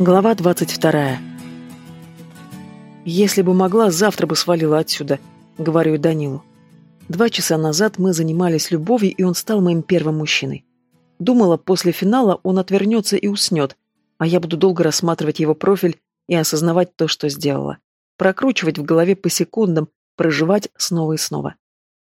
Глава 22. «Если бы могла, завтра бы свалила отсюда», — говорю Данилу. Два часа назад мы занимались любовью, и он стал моим первым мужчиной. Думала, после финала он отвернется и уснет, а я буду долго рассматривать его профиль и осознавать то, что сделала. Прокручивать в голове по секундам, проживать снова и снова.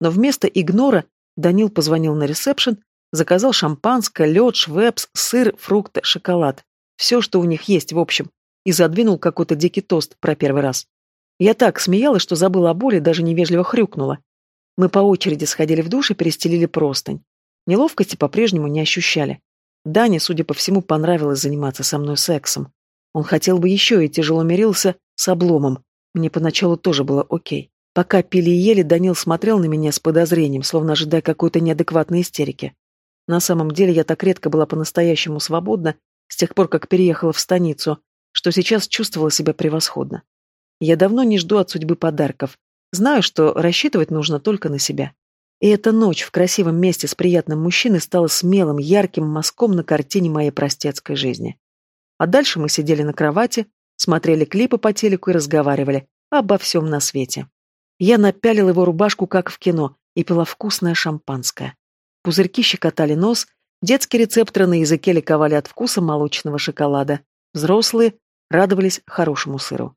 Но вместо игнора Данил позвонил на ресепшн, заказал шампанское, лед, швепс, сыр, фрукты, шоколад. Все, что у них есть, в общем. И задвинул какой-то дикий тост про первый раз. Я так смеялась, что забыла о боли, даже невежливо хрюкнула. Мы по очереди сходили в душ и перестелили простынь. Неловкости по-прежнему не ощущали. Дане, судя по всему, понравилось заниматься со мной сексом. Он хотел бы еще и тяжело мирился с обломом. Мне поначалу тоже было окей. Пока пили и ели, Данил смотрел на меня с подозрением, словно ожидая какой-то неадекватной истерики. На самом деле я так редко была по-настоящему свободна, с тех пор, как переехала в станицу, что сейчас чувствовала себя превосходно. Я давно не жду от судьбы подарков. Знаю, что рассчитывать нужно только на себя. И эта ночь в красивом месте с приятным мужчиной стала смелым, ярким мазком на картине моей простецкой жизни. А дальше мы сидели на кровати, смотрели клипы по телеку и разговаривали обо всем на свете. Я напялила его рубашку, как в кино, и пила вкусное шампанское. Пузырьки щекотали нос, Детские рецепторы на языке ликовали от вкуса молочного шоколада. Взрослые радовались хорошему сыру.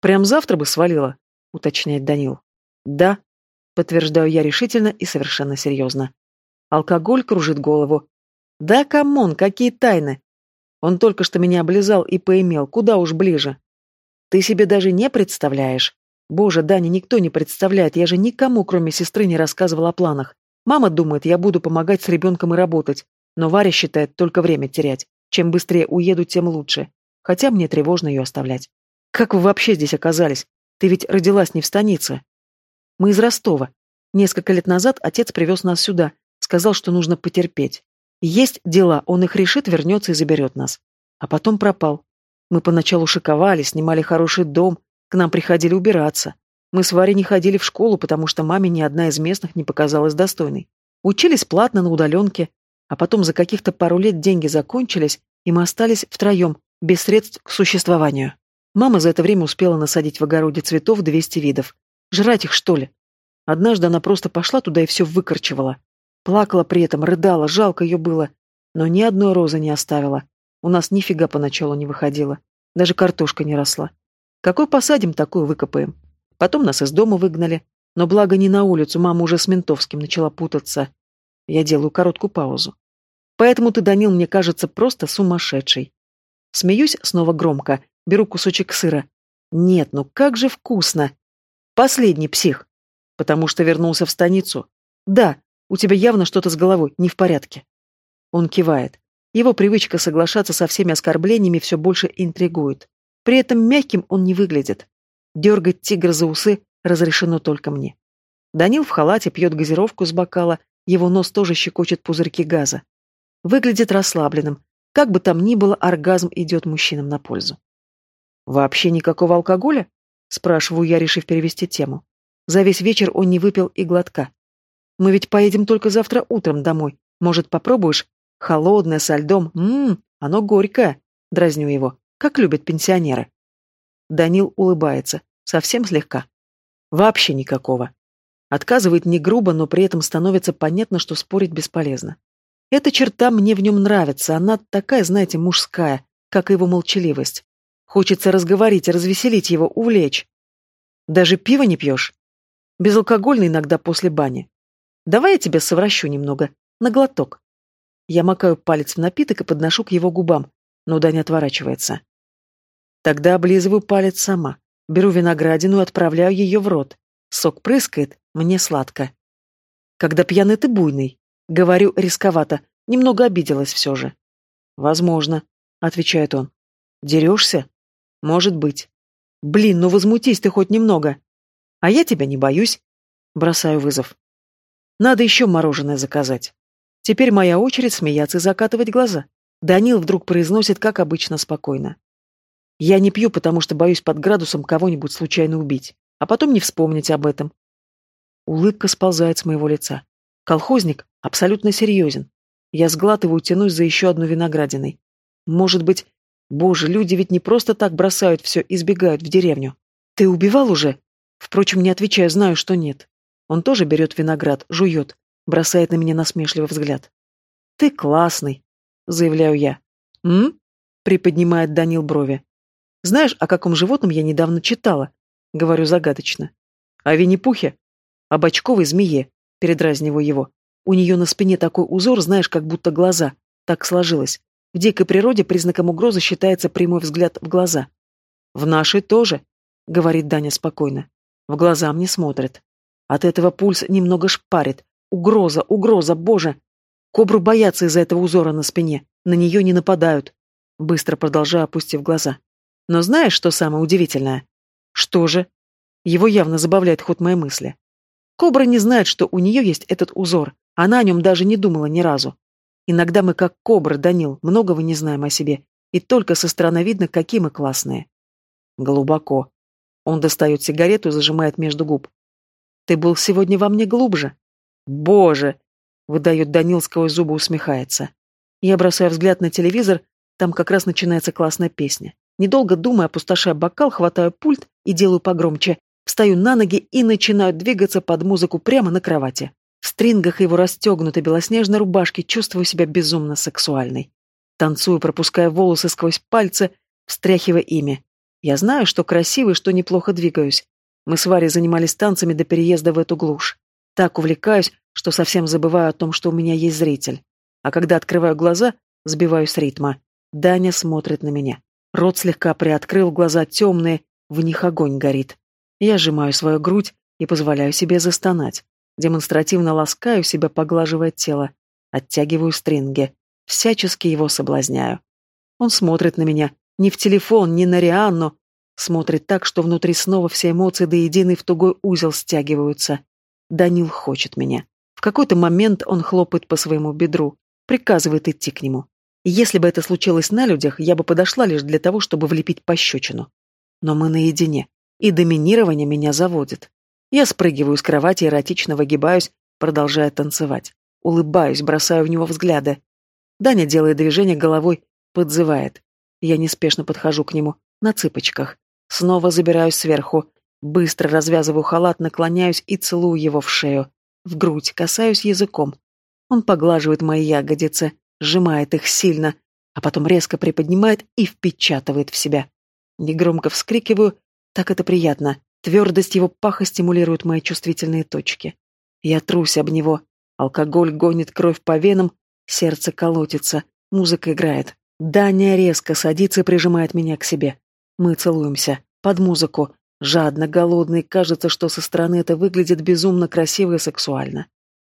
«Прям завтра бы свалила», — уточняет Данил. «Да», — подтверждаю я решительно и совершенно серьезно. Алкоголь кружит голову. «Да, come on, какие тайны!» Он только что меня облизал и поимел, куда уж ближе. Ты себе даже не представляешь. Боже, Даня, никто не представляет, я же никому, кроме сестры, не рассказывал о планах. Мама думает, я буду помогать с ребенком и работать, но Варя считает только время терять. Чем быстрее уеду, тем лучше. Хотя мне тревожно ее оставлять. Как вы вообще здесь оказались? Ты ведь родилась не в станице. Мы из Ростова. Несколько лет назад отец привез нас сюда, сказал, что нужно потерпеть. Есть дела, он их решит, вернется и заберет нас. А потом пропал. Мы поначалу шиковали, снимали хороший дом, к нам приходили убираться. Мы с Варей не ходили в школу, потому что маме ни одна из местных не показалась достойной. Учились платно на удаленке, а потом за каких-то пару лет деньги закончились, и мы остались втроем, без средств к существованию. Мама за это время успела насадить в огороде цветов 200 видов. Жрать их, что ли? Однажды она просто пошла туда и все выкорчевала. Плакала при этом, рыдала, жалко ее было. Но ни одной розы не оставила. У нас нифига поначалу не выходило. Даже картошка не росла. Какой посадим, такую выкопаем. Потом нас из дома выгнали. Но благо не на улицу, мама уже с ментовским начала путаться. Я делаю короткую паузу. Поэтому ты, Данил, мне кажется просто сумасшедший. Смеюсь снова громко, беру кусочек сыра. Нет, ну как же вкусно. Последний псих. Потому что вернулся в станицу. Да, у тебя явно что-то с головой, не в порядке. Он кивает. Его привычка соглашаться со всеми оскорблениями все больше интригует. При этом мягким он не выглядит. Дергать тигра за усы разрешено только мне. Данил в халате пьет газировку с бокала, его нос тоже щекочет пузырьки газа. Выглядит расслабленным. Как бы там ни было, оргазм идет мужчинам на пользу. «Вообще никакого алкоголя?» — спрашиваю я, решив перевести тему. За весь вечер он не выпил и глотка. «Мы ведь поедем только завтра утром домой. Может, попробуешь? Холодное, со льдом. Ммм, оно горькое!» — дразню его, как любят пенсионеры. Данил улыбается, совсем слегка. Вообще никакого. Отказывает не грубо, но при этом становится понятно, что спорить бесполезно. Эта черта мне в нем нравится, она такая, знаете, мужская, как и его молчаливость. Хочется разговорить, развеселить его, увлечь. Даже пиво не пьешь? Безалкогольный иногда после бани. Давай я тебя совращу немного, на глоток. Я макаю палец в напиток и подношу к его губам, но Даня отворачивается. Тогда облизываю палец сама. Беру виноградину и отправляю ее в рот. Сок прыскает, мне сладко. Когда пьяный ты буйный. Говорю рисковато, немного обиделась все же. Возможно, отвечает он. Дерешься? Может быть. Блин, ну возмутись ты хоть немного. А я тебя не боюсь. Бросаю вызов. Надо еще мороженое заказать. Теперь моя очередь смеяться и закатывать глаза. Данил вдруг произносит, как обычно, спокойно. Я не пью, потому что боюсь под градусом кого-нибудь случайно убить, а потом не вспомнить об этом. Улыбка сползает с моего лица. Колхозник абсолютно серьезен. Я сглатываю, тянусь за еще одну виноградиной. Может быть, Боже, люди ведь не просто так бросают все и сбегают в деревню. Ты убивал уже? Впрочем, не отвечаю, знаю, что нет. Он тоже берет виноград, жует, бросает на меня насмешливый взгляд. «Ты классный», — заявляю я. «М?» — приподнимает Данил брови. «Знаешь, о каком животном я недавно читала?» — говорю загадочно. «О Винни-Пухе? О бочковой змее», — передразниваю его. «У нее на спине такой узор, знаешь, как будто глаза. Так сложилось. В дикой природе признаком угрозы считается прямой взгляд в глаза. В нашей тоже, говорит Даня спокойно. В глаза мне смотрит. От этого пульс немного шпарит. Угроза, угроза, боже! Кобру боятся из-за этого узора на спине. На нее не нападают. Быстро продолжаю, опустив глаза. Но знаешь, что самое удивительное? Что же? Его явно забавляет ход моей мысли. Кобра не знает, что у нее есть этот узор. Она о нем даже не думала ни разу. Иногда мы как кобры, Данил, многого не знаем о себе, и только со стороны видно, какие мы классные. Глубоко. Он достает сигарету и зажимает между губ. Ты был сегодня во мне глубже. Боже! Выдает Данил сквозь зубы, усмехается. Я бросаю взгляд на телевизор, там как раз начинается классная песня. Недолго думая, опустошая бокал, хватаю пульт и делаю погромче. Встаю на ноги и начинаю двигаться под музыку прямо на кровати. В стрингах его расстегнутой белоснежной рубашки чувствую себя безумно сексуальной. Танцую, пропуская волосы сквозь пальцы, встряхивая ими. Я знаю, что красиво и что неплохо двигаюсь. Мы с Варей занимались танцами до переезда в эту глушь. Так увлекаюсь, что совсем забываю о том, что у меня есть зритель. А когда открываю глаза, сбиваюсь с ритма. Даня смотрит на меня. Рот слегка приоткрыл, глаза темные, в них огонь горит. Я сжимаю свою грудь и позволяю себе застонать. Демонстративно ласкаю себя, поглаживая тело. Оттягиваю стринги. Всячески его соблазняю. Он смотрит на меня. Не в телефон, не на Рианну. Смотрит так, что внутри снова все эмоции до единой в тугой узел стягиваются. Данил хочет меня. В какой-то момент он хлопает по своему бедру. Приказывает идти к нему. Если бы это случилось на людях, я бы подошла лишь для того, чтобы влепить пощечину. Но мы наедине, и доминирование меня заводит. Я спрыгиваю с кровати, эротично выгибаюсь, продолжая танцевать. Улыбаюсь, бросаю в него взгляды. Даня делает движение головой, подзывает. Я неспешно подхожу к нему, на цыпочках. Снова забираюсь сверху. Быстро развязываю халат, наклоняюсь и целую его в шею. В грудь, касаюсь языком. Он поглаживает мои ягодицы, сжимает их сильно, а потом резко приподнимает и впечатывает в себя. Негромко вскрикиваю, так это приятно. Твердость его паха стимулирует мои чувствительные точки. Я трусь об него. Алкоголь гонит кровь по венам, сердце колотится, музыка играет. Даня резко садится и прижимает меня к себе. Мы целуемся. Под музыку. Жадно, голодный, кажется, что со стороны это выглядит безумно красиво и сексуально.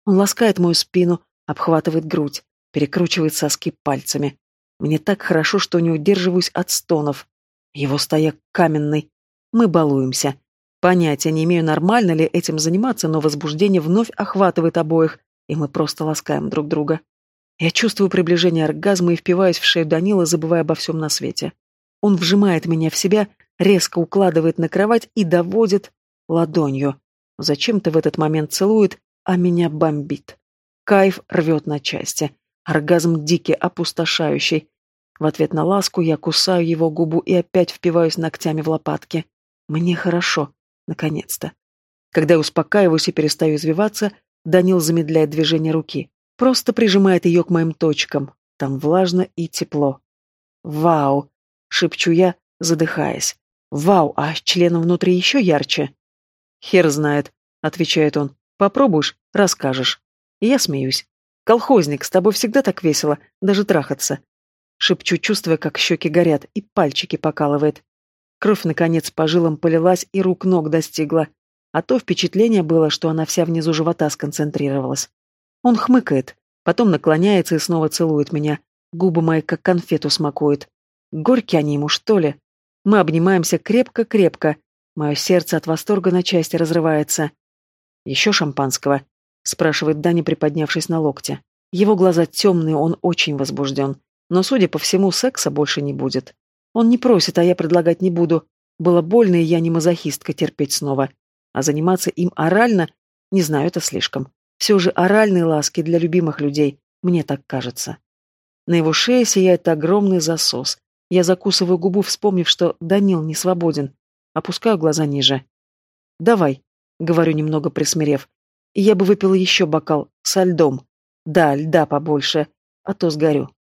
Он ласкает мою спину, обхватывает грудь, перекручивает соски пальцами. Мне так хорошо, что не удерживаюсь от стонов. Его стояк каменный. Мы балуемся. Понятия не имею, нормально ли этим заниматься, но возбуждение вновь охватывает обоих, и мы просто ласкаем друг друга. Я чувствую приближение оргазма и впиваюсь в шею Данила, забывая обо всем на свете. Он вжимает меня в себя, резко укладывает на кровать и доводит ладонью. Зачем-то в этот момент целует, а меня бомбит. Кайф рвет на части. Оргазм дикий, опустошающий. В ответ на ласку я кусаю его губу и опять впиваюсь ногтями в лопатки. Мне хорошо. Наконец-то. Когда я успокаиваюсь и перестаю извиваться, Данил замедляет движение руки. Просто прижимает ее к моим точкам. Там влажно и тепло. «Вау!» — шепчу я, задыхаясь. «Вау, а с членом внутри еще ярче?» «Хер знает», — отвечает он. «Попробуешь, расскажешь». И я смеюсь. «Колхозник, с тобой всегда так весело, даже трахаться». Шепчу, чувствуя, как щеки горят и пальчики покалывает. Кровь, наконец, по жилам полилась и рук-ног достигла. А то впечатление было, что она вся внизу живота сконцентрировалась. Он хмыкает, потом наклоняется и снова целует меня. Губы мои как конфету смакуют. Горькие они ему, что ли? Мы обнимаемся крепко-крепко. Мое сердце от восторга на части разрывается. «Еще шампанского?» — спрашивает Даня, приподнявшись на локте. Его глаза темные, он очень возбужден. Но, судя по всему, секса больше не будет. Он не просит, а я предлагать не буду. Было больно, и я не мазохистка терпеть снова. А заниматься им орально, не знаю, это слишком. Все же оральные ласки для любимых людей, мне так кажется. На его шее сияет огромный засос. Я закусываю губу, вспомнив, что Данил не свободен. Опускаю глаза ниже. «Давай», — говорю, немного присмирев. «Я бы выпила еще бокал со льдом. Да, льда побольше, а то сгорю».